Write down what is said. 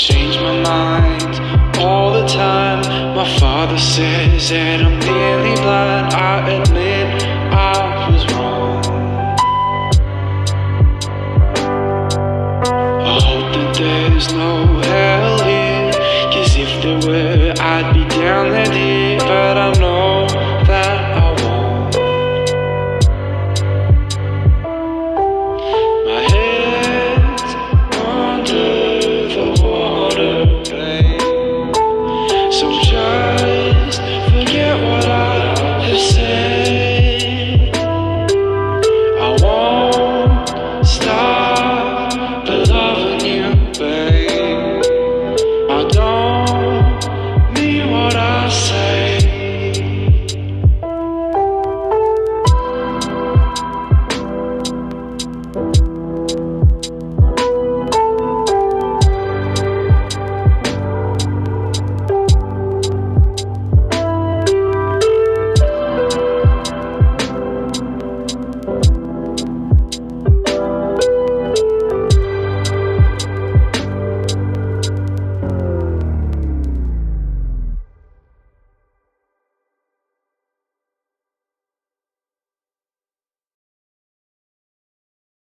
change my mind all the time. My father says that I'm nearly blind. I admit I was wrong. I hope that there's no hell here. Cause if there were, I'd be down there. Dear.